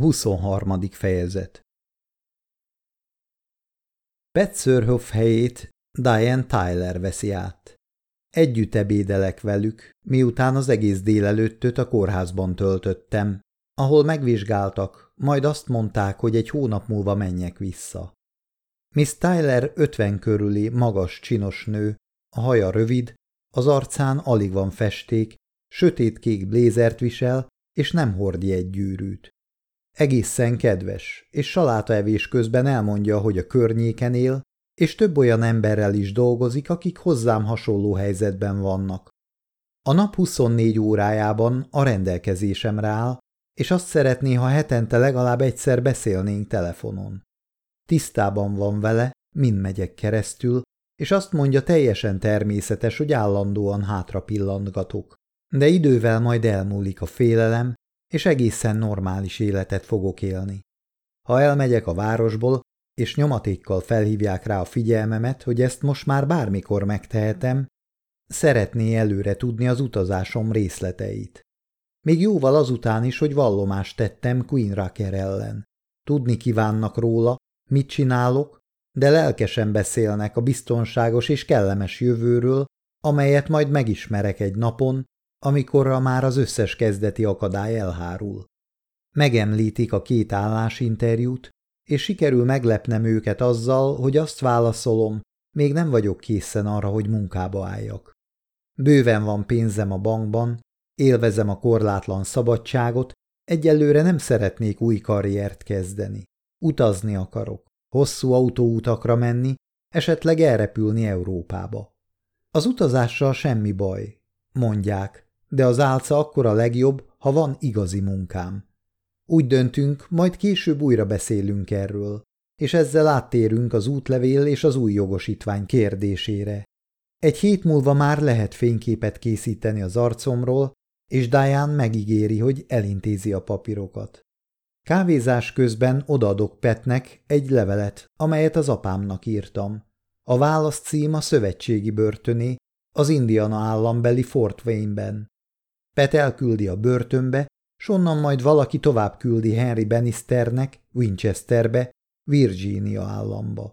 23. fejezet Sörhoff helyét Diane Tyler veszi át. Együtt ebédelek velük, miután az egész délelőttöt a kórházban töltöttem, ahol megvizsgáltak, majd azt mondták, hogy egy hónap múlva menjek vissza. Miss Tyler ötven körüli, magas, csinos nő, a haja rövid, az arcán alig van festék, sötétkék blézert visel, és nem hordi egy gyűrűt. Egészen kedves, és salátaevés közben elmondja, hogy a környéken él, és több olyan emberrel is dolgozik, akik hozzám hasonló helyzetben vannak. A nap 24 órájában a rendelkezésemre áll, és azt szeretné, ha hetente legalább egyszer beszélnénk telefonon. Tisztában van vele, mind megyek keresztül, és azt mondja teljesen természetes, hogy állandóan hátra pillantgatok. De idővel majd elmúlik a félelem, és egészen normális életet fogok élni. Ha elmegyek a városból, és nyomatékkal felhívják rá a figyelmemet, hogy ezt most már bármikor megtehetem, szeretné előre tudni az utazásom részleteit. Még jóval azután is, hogy vallomást tettem Queen Raker ellen. Tudni kívánnak róla, mit csinálok, de lelkesen beszélnek a biztonságos és kellemes jövőről, amelyet majd megismerek egy napon, amikorra már az összes kezdeti akadály elhárul. Megemlítik a két állásinterjút, és sikerül meglepnem őket azzal, hogy azt válaszolom, még nem vagyok készen arra, hogy munkába álljak. Bőven van pénzem a bankban, élvezem a korlátlan szabadságot, egyelőre nem szeretnék új karriert kezdeni. Utazni akarok, hosszú autóutakra menni, esetleg elrepülni Európába. Az utazással semmi baj, mondják, de az álca akkor a legjobb, ha van igazi munkám. Úgy döntünk, majd később újra beszélünk erről, és ezzel áttérünk az útlevél és az új jogosítvány kérdésére. Egy hét múlva már lehet fényképet készíteni az arcomról, és Diane megígéri, hogy elintézi a papírokat. Kávézás közben odaadok Petnek egy levelet, amelyet az apámnak írtam. A válasz cím a szövetségi börtöné, az Indiana állambeli Fort Wayne-ben. Pet elküldi a börtönbe, s onnan majd valaki tovább küldi Henry Bannisternek, Winchesterbe, Virginia államba.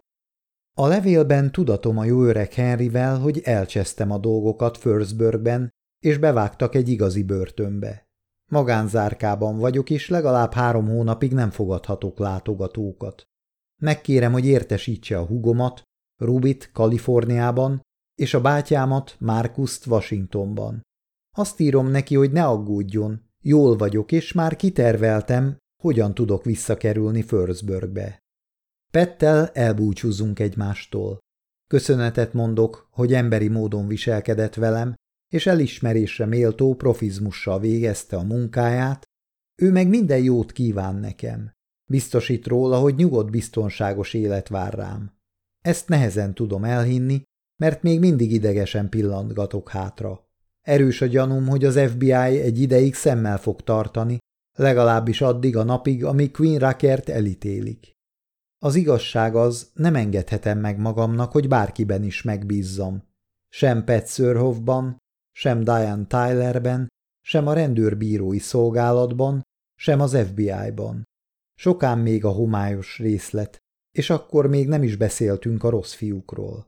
A levélben tudatom a jó öreg Henryvel, hogy elcsesztem a dolgokat Firstburgben, és bevágtak egy igazi börtönbe. Magánzárkában vagyok, és legalább három hónapig nem fogadhatok látogatókat. Megkérem, hogy értesítse a hugomat, Rubit Kaliforniában, és a bátyámat, Markuszt Washingtonban. Azt írom neki, hogy ne aggódjon, jól vagyok, és már kiterveltem, hogyan tudok visszakerülni Firstburgbe. Pettel elbúcsúzunk egymástól. Köszönetet mondok, hogy emberi módon viselkedett velem, és elismerésre méltó profizmussal végezte a munkáját, ő meg minden jót kíván nekem. Biztosít róla, hogy nyugodt, biztonságos élet vár rám. Ezt nehezen tudom elhinni, mert még mindig idegesen pillantgatok hátra. Erős a gyanúm, hogy az FBI egy ideig szemmel fog tartani, legalábbis addig a napig, amíg Queen Rackert elítélik. Az igazság az, nem engedhetem meg magamnak, hogy bárkiben is megbízzam. Sem Pet Sörhoffban, sem Diane Tylerben, sem a rendőrbírói szolgálatban, sem az FBI-ban. Sokán még a homályos részlet, és akkor még nem is beszéltünk a rossz fiúkról.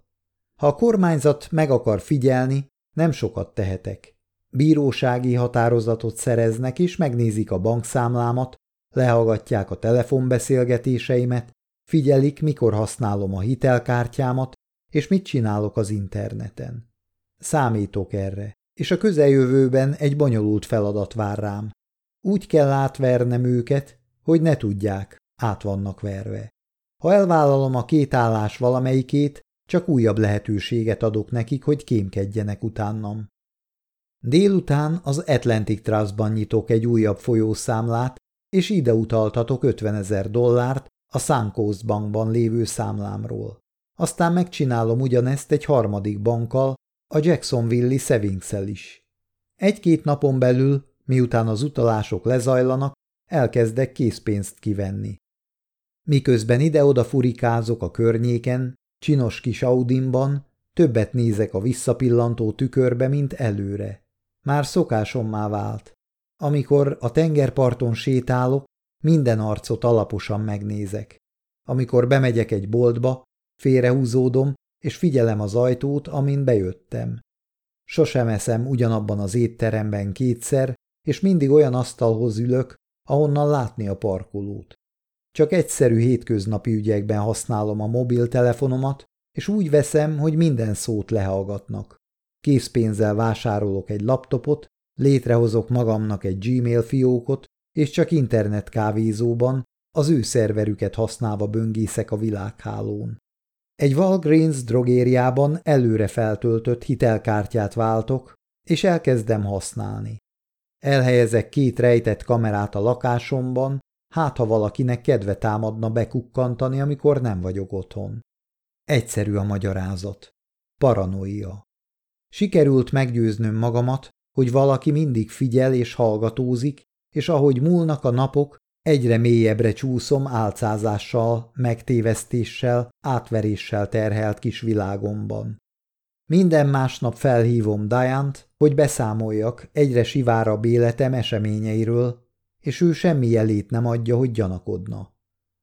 Ha a kormányzat meg akar figyelni, nem sokat tehetek. Bírósági határozatot szereznek és megnézik a bankszámlámat, lehallgatják a telefonbeszélgetéseimet, figyelik, mikor használom a hitelkártyámat, és mit csinálok az interneten. Számítok erre, és a közeljövőben egy bonyolult feladat vár rám. Úgy kell átvernem őket, hogy ne tudják, át vannak verve. Ha elvállalom a két állás valamelyikét, csak újabb lehetőséget adok nekik, hogy kémkedjenek utánam. Délután az Atlantic Trustban nyitok egy újabb folyószámlát, és ide utaltatok 50 ezer dollárt a Suncoast bankban lévő számlámról. Aztán megcsinálom ugyanezt egy harmadik bankkal, a Jacksonville-i savings is. Egy-két napon belül, miután az utalások lezajlanak, elkezdek készpénzt kivenni. Miközben ide-oda furikázok a környéken, Csinos kis Audimban többet nézek a visszapillantó tükörbe, mint előre. Már szokásommá vált. Amikor a tengerparton sétálok, minden arcot alaposan megnézek. Amikor bemegyek egy boltba, félrehúzódom, és figyelem az ajtót, amin bejöttem. Sosem eszem ugyanabban az étteremben kétszer, és mindig olyan asztalhoz ülök, ahonnan látni a parkolót. Csak egyszerű hétköznapi ügyekben használom a mobiltelefonomat, és úgy veszem, hogy minden szót lehallgatnak. Készpénzzel vásárolok egy laptopot, létrehozok magamnak egy Gmail fiókot, és csak internetkávézóban, az ő szerverüket használva böngészek a világhálón. Egy Walgreens drogériában előre feltöltött hitelkártyát váltok, és elkezdem használni. Elhelyezek két rejtett kamerát a lakásomban, hát ha valakinek kedve támadna bekukkantani, amikor nem vagyok otthon. Egyszerű a magyarázat. Paranoia. Sikerült meggyőznöm magamat, hogy valaki mindig figyel és hallgatózik, és ahogy múlnak a napok, egyre mélyebbre csúszom álcázással, megtévesztéssel, átveréssel terhelt kis világomban. Minden másnap felhívom Diant, hogy beszámoljak egyre sivárabb életem eseményeiről, és ő semmi jelét nem adja, hogy gyanakodna.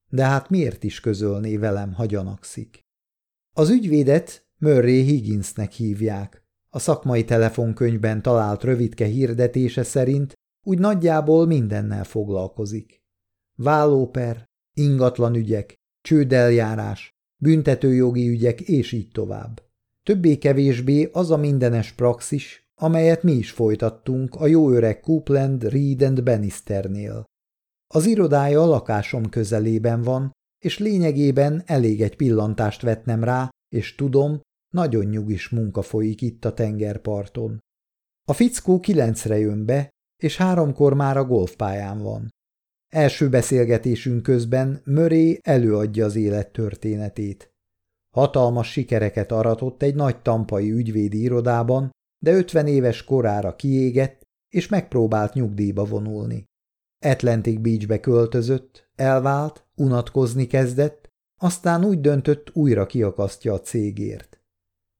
De hát miért is közölné velem, ha gyanakszik? Az ügyvédet Murray Higginsnek hívják. A szakmai telefonkönyvben talált rövidke hirdetése szerint úgy nagyjából mindennel foglalkozik. Vállóper, ingatlan ügyek, csődeljárás, büntetőjogi ügyek és így tovább. Többé-kevésbé az a mindenes praxis, amelyet mi is folytattunk a jó öreg Coupland, Reed and Bannisternél. Az irodája a lakásom közelében van, és lényegében elég egy pillantást vetnem rá, és tudom, nagyon nyugis munka folyik itt a tengerparton. A fickó kilencre jön be, és háromkor már a golfpályán van. Első beszélgetésünk közben Murray előadja az élet történetét. Hatalmas sikereket aratott egy nagy tampai ügyvédi irodában, de 50 éves korára kiégett, és megpróbált nyugdíjba vonulni. Atlantic Beachbe költözött, elvált, unatkozni kezdett, aztán úgy döntött, újra kiakasztja a cégért.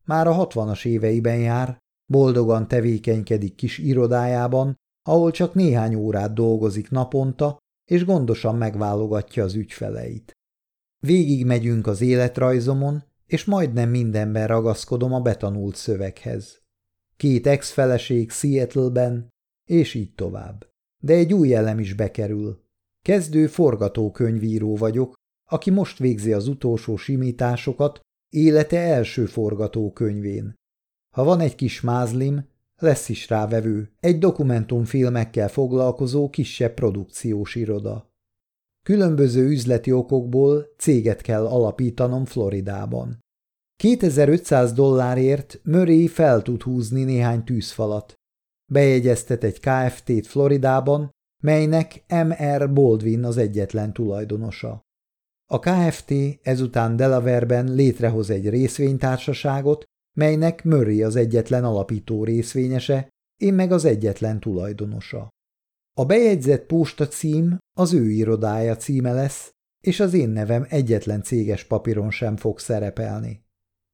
Már a hatvanas éveiben jár, boldogan tevékenykedik kis irodájában, ahol csak néhány órát dolgozik naponta, és gondosan megválogatja az ügyfeleit. Végig megyünk az életrajzomon, és majdnem mindenben ragaszkodom a betanult szöveghez. Két ex-feleség Seattle-ben, és így tovább. De egy új elem is bekerül. Kezdő forgatókönyvíró vagyok, aki most végzi az utolsó simításokat élete első forgatókönyvén. Ha van egy kis mázlim, lesz is rávevő, egy dokumentumfilmekkel foglalkozó kisebb produkciós iroda. Különböző üzleti okokból céget kell alapítanom Floridában. 2500 dollárért Murray fel tud húzni néhány tűzfalat. Bejegyeztet egy KFT-t Floridában, melynek M.R. Baldwin az egyetlen tulajdonosa. A KFT ezután Delaware-ben létrehoz egy részvénytársaságot, melynek Murray az egyetlen alapító részvényese, én meg az egyetlen tulajdonosa. A bejegyzett posta cím az ő irodája címe lesz, és az én nevem egyetlen céges papíron sem fog szerepelni.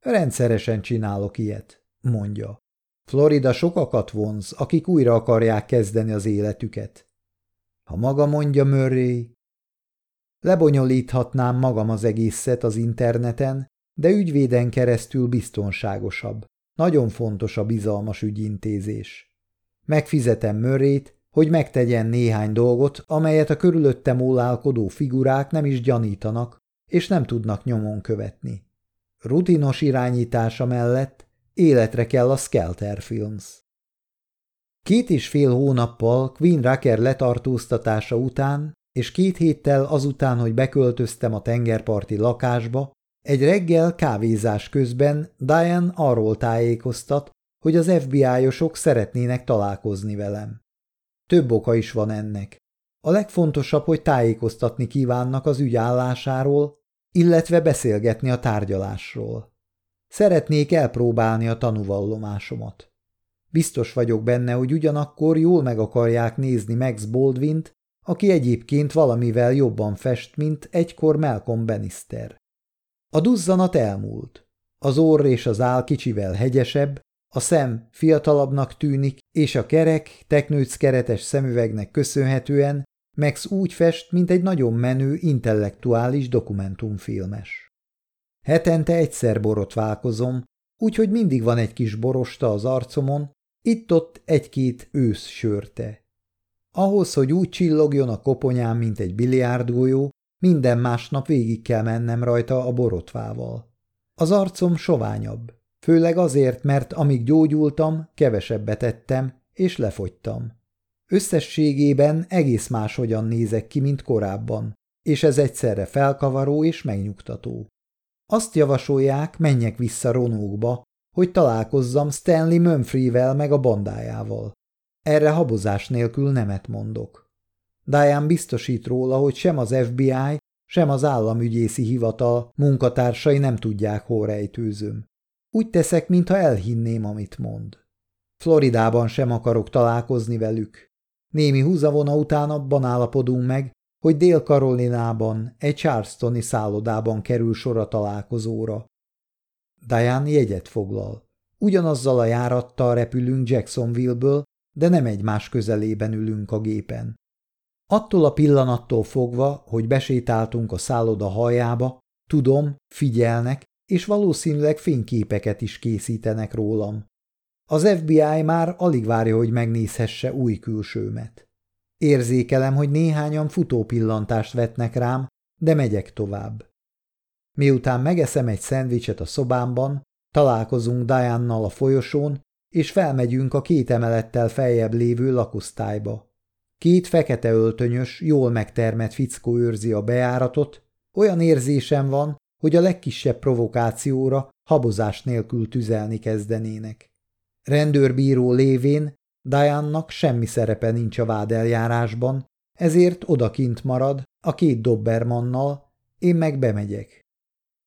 Rendszeresen csinálok ilyet, mondja. Florida sokakat vonz, akik újra akarják kezdeni az életüket. Ha maga mondja Murray, lebonyolíthatnám magam az egészet az interneten, de ügyvéden keresztül biztonságosabb. Nagyon fontos a bizalmas ügyintézés. Megfizetem Murrayt, hogy megtegyen néhány dolgot, amelyet a körülöttem ólálkodó figurák nem is gyanítanak, és nem tudnak nyomon követni. Rutinos irányítása mellett életre kell a Skelter Films. Két és fél hónappal Queen Rucker letartóztatása után, és két héttel azután, hogy beköltöztem a tengerparti lakásba, egy reggel kávézás közben Diane arról tájékoztat, hogy az FBI-osok szeretnének találkozni velem. Több oka is van ennek. A legfontosabb, hogy tájékoztatni kívánnak az ügy állásáról, illetve beszélgetni a tárgyalásról. Szeretnék elpróbálni a tanúvallomásomat. Biztos vagyok benne, hogy ugyanakkor jól meg akarják nézni Max Baldwint, aki egyébként valamivel jobban fest, mint egykor Malcolm Bannister. A duzzanat elmúlt. Az orr és az áll kicsivel hegyesebb, a szem fiatalabbnak tűnik, és a kerek, teknőc keretes szemüvegnek köszönhetően Max úgy fest, mint egy nagyon menő, intellektuális dokumentumfilmes. Hetente egyszer borotválkozom, úgyhogy mindig van egy kis borosta az arcomon, itt-ott egy-két ősz sörte. Ahhoz, hogy úgy csillogjon a koponyám, mint egy biliárdgolyó, minden másnap végig kell mennem rajta a borotvával. Az arcom soványabb, főleg azért, mert amíg gyógyultam, kevesebbet ettem, és lefogytam. Összességében egész máshogyan nézek ki, mint korábban, és ez egyszerre felkavaró és megnyugtató. Azt javasolják, menjek vissza Ronókba, hogy találkozzam Stanley Mumfrey-vel meg a bandájával. Erre habozás nélkül nemet mondok. Diane biztosít róla, hogy sem az FBI, sem az államügyészi hivatal munkatársai nem tudják, hol rejtőzöm. Úgy teszek, mintha elhinném, amit mond. Floridában sem akarok találkozni velük. Némi húzavona után abban állapodunk meg, hogy Dél-Karolinában, egy Charlestoni szállodában kerül sor a találkozóra. Diane jegyet foglal. Ugyanazzal a járattal repülünk Jacksonville-ből, de nem egymás közelében ülünk a gépen. Attól a pillanattól fogva, hogy besétáltunk a szálloda hajába, tudom, figyelnek, és valószínűleg fényképeket is készítenek rólam. Az FBI már alig várja, hogy megnézhesse új külsőmet. Érzékelem, hogy néhányan futópillantást vetnek rám, de megyek tovább. Miután megeszem egy szendvicset a szobámban, találkozunk Diannal a folyosón, és felmegyünk a két emelettel feljebb lévő lakosztályba. Két fekete öltönyös, jól megtermett fickó őrzi a bejáratot, olyan érzésem van, hogy a legkisebb provokációra habozás nélkül tüzelni kezdenének. Rendőrbíró lévén Diane-nak semmi szerepe nincs a vádeljárásban, ezért odakint marad a két Dobbermannal, én meg bemegyek.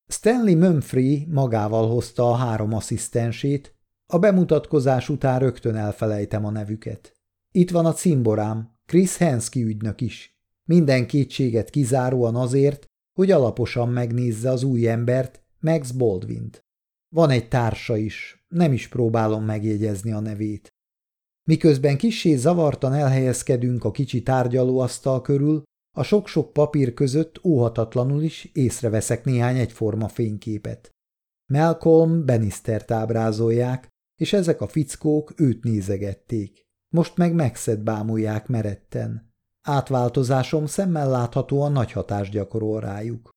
Stanley Mumfrey magával hozta a három asszisztensét, a bemutatkozás után rögtön elfelejtem a nevüket. Itt van a cimborám, Chris Hensky ügynök is. Minden kétséget kizáróan azért, hogy alaposan megnézze az új embert, Max Baldwint. Van egy társa is, nem is próbálom megjegyezni a nevét. Miközben kissé zavartan elhelyezkedünk a kicsi tárgyalóasztal körül, a sok-sok papír között óhatatlanul is észreveszek néhány egyforma fényképet. Malcolm Bennistert ábrázolják, és ezek a fickók őt nézegették. Most meg megszed bámulják meretten. Átváltozásom szemmel láthatóan nagy hatást gyakorol rájuk.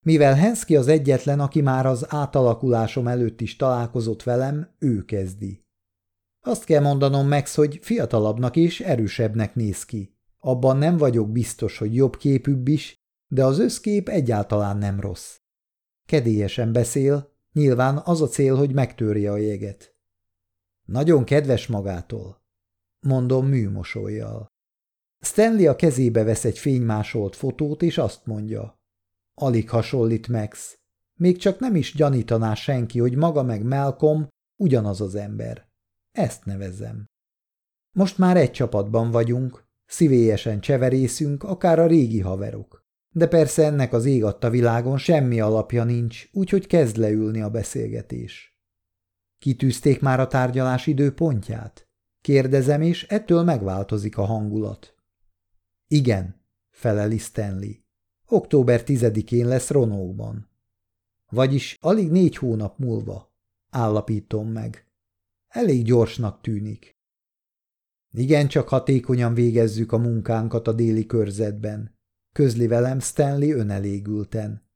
Mivel Hensky az egyetlen, aki már az átalakulásom előtt is találkozott velem, ő kezdi. Azt kell mondanom Max, hogy fiatalabbnak és erősebbnek néz ki. Abban nem vagyok biztos, hogy jobb képűbb is, de az összkép egyáltalán nem rossz. Kedélyesen beszél, nyilván az a cél, hogy megtörje a jeget. Nagyon kedves magától, mondom műmosolyjal. Stanley a kezébe vesz egy fénymásolt fotót, és azt mondja. Alig hasonlít Max. Még csak nem is gyanítaná senki, hogy maga meg Malcolm ugyanaz az ember. Ezt nevezzem. Most már egy csapatban vagyunk, szívélyesen cseverészünk, akár a régi haverok. De persze ennek az ég adta világon semmi alapja nincs, úgyhogy kezd leülni a beszélgetés. Kitűzték már a tárgyalás időpontját? Kérdezem, és ettől megváltozik a hangulat. Igen, feleli Stanley. Október 10-én lesz Ronóban. Vagyis alig négy hónap múlva, állapítom meg. Elég gyorsnak tűnik. Igen, csak hatékonyan végezzük a munkánkat a déli körzetben, közli velem Stanley önelégülten.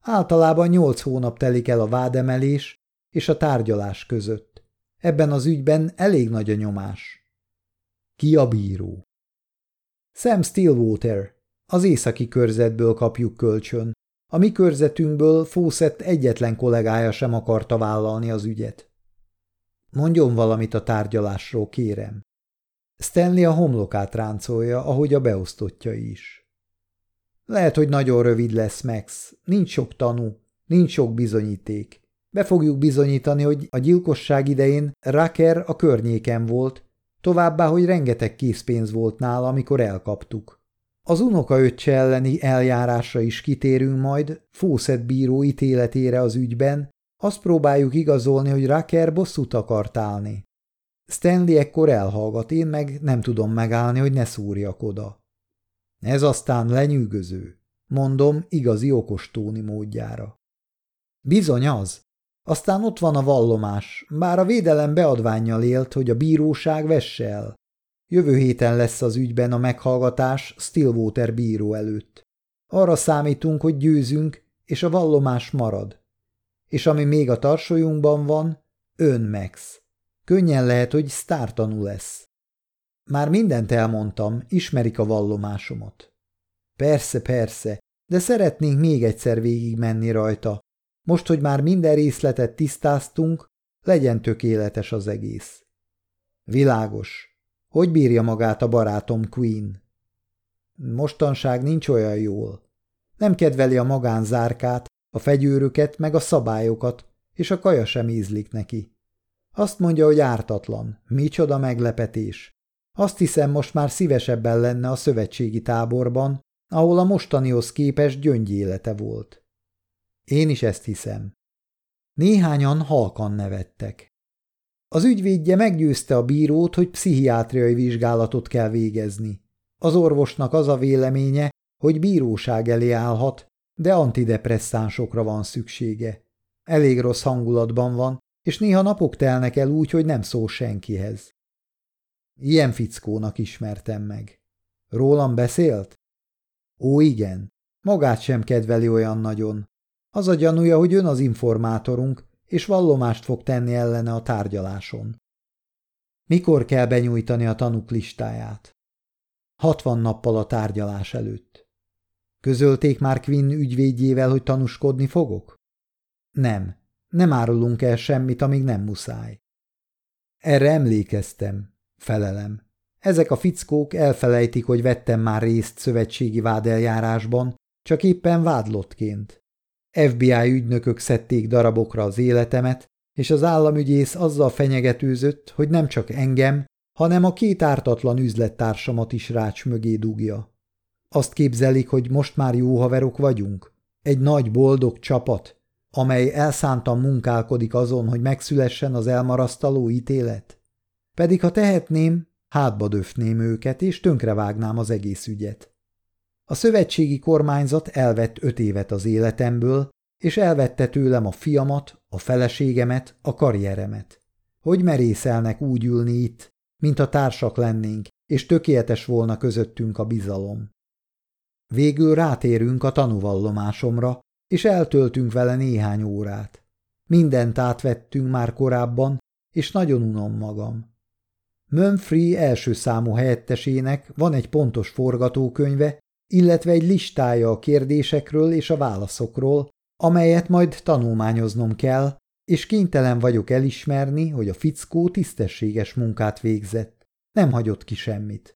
Általában nyolc hónap telik el a vádemelés és a tárgyalás között. Ebben az ügyben elég nagy a nyomás. Ki a bíró? Sam Stillwater. Az északi körzetből kapjuk kölcsön. A mi körzetünkből Fawcett egyetlen kollégája sem akarta vállalni az ügyet. Mondjon valamit a tárgyalásról, kérem. Stanley a homlokát ráncolja, ahogy a beosztottja is. Lehet, hogy nagyon rövid lesz, Max. Nincs sok tanú, nincs sok bizonyíték. Be fogjuk bizonyítani, hogy a gyilkosság idején Raker a környéken volt, továbbá, hogy rengeteg készpénz volt nála, amikor elkaptuk. Az unoka öccse elleni eljárásra is kitérünk majd, Fószett bíró ítéletére az ügyben, azt próbáljuk igazolni, hogy Raker bosszút akart állni. Stanley ekkor elhallgat, én meg nem tudom megállni, hogy ne szúrjak oda. Ez aztán lenyűgöző, mondom igazi okostóni módjára. Bizony az. Aztán ott van a vallomás, bár a védelem beadványjal élt, hogy a bíróság vesse el. Jövő héten lesz az ügyben a meghallgatás Stillwater bíró előtt. Arra számítunk, hogy győzünk, és a vallomás marad. És ami még a tarsolyunkban van, ön Max. Könnyen lehet, hogy sztártanú lesz. Már mindent elmondtam, ismerik a vallomásomat. Persze, persze, de szeretnénk még egyszer végigmenni rajta. Most, hogy már minden részletet tisztáztunk, legyen tökéletes az egész. Világos. Hogy bírja magát a barátom Queen? Mostanság nincs olyan jól. Nem kedveli a magánzárkát, a fegyőröket, meg a szabályokat, és a kaja sem ízlik neki. Azt mondja, hogy ártatlan. Micsoda meglepetés. Azt hiszem, most már szívesebben lenne a szövetségi táborban, ahol a mostanihoz képest gyöngyélete volt. Én is ezt hiszem. Néhányan halkan nevettek. Az ügyvédje meggyőzte a bírót, hogy pszichiátriai vizsgálatot kell végezni. Az orvosnak az a véleménye, hogy bíróság elé állhat, de antidepresszánsokra van szüksége. Elég rossz hangulatban van, és néha napok telnek el úgy, hogy nem szól senkihez. Ilyen fickónak ismertem meg. Rólam beszélt? Ó, igen. Magát sem kedveli olyan nagyon. Az a gyanúja, hogy ön az informátorunk, és vallomást fog tenni ellene a tárgyaláson. Mikor kell benyújtani a tanúk listáját? Hatvan nappal a tárgyalás előtt. Közölték már Quinn ügyvédjével, hogy tanúskodni fogok? Nem, nem árulunk el semmit, amíg nem muszáj. Erre emlékeztem, felelem. Ezek a fickók elfelejtik, hogy vettem már részt szövetségi vádeljárásban, csak éppen vádlottként. FBI ügynökök szedték darabokra az életemet, és az államügyész azzal fenyegetőzött, hogy nem csak engem, hanem a két ártatlan üzlettársamat is rács mögé dugja. Azt képzelik, hogy most már jó haverok vagyunk? Egy nagy boldog csapat, amely elszántan munkálkodik azon, hogy megszülessen az elmarasztaló ítélet? Pedig ha tehetném, hátba döfném őket, és tönkrevágnám az egész ügyet. A szövetségi kormányzat elvett öt évet az életemből, és elvette tőlem a fiamat, a feleségemet, a karrieremet. Hogy merészelnek úgy ülni itt, mint a társak lennénk, és tökéletes volna közöttünk a bizalom. Végül rátérünk a tanúvallomásomra, és eltöltünk vele néhány órát. Mindent átvettünk már korábban, és nagyon unom magam. Mönfree első számú helyettesének van egy pontos forgatókönyve, illetve egy listája a kérdésekről és a válaszokról, amelyet majd tanulmányoznom kell, és kénytelen vagyok elismerni, hogy a fickó tisztességes munkát végzett. Nem hagyott ki semmit.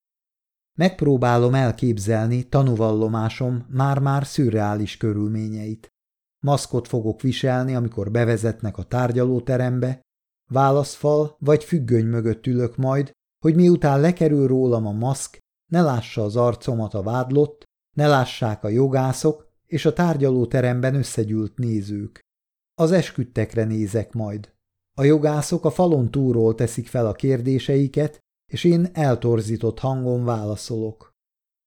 Megpróbálom elképzelni tanúvallomásom már-már szürreális körülményeit. Maszkot fogok viselni, amikor bevezetnek a tárgyalóterembe, válaszfal vagy függöny mögött ülök majd, hogy miután lekerül rólam a maszk, ne lássa az arcomat a vádlott, ne lássák a jogászok és a tárgyalóteremben összegyűlt nézők. Az esküdtekre nézek majd. A jogászok a falon túról teszik fel a kérdéseiket, és én eltorzított hangon válaszolok.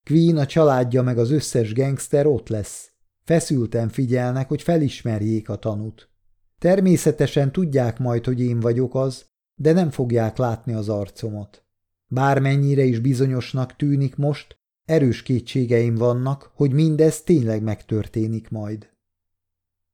Queen, a családja meg az összes gengszter ott lesz. Feszülten figyelnek, hogy felismerjék a tanút. Természetesen tudják majd, hogy én vagyok az, de nem fogják látni az arcomat. Bármennyire is bizonyosnak tűnik most, erős kétségeim vannak, hogy mindez tényleg megtörténik majd.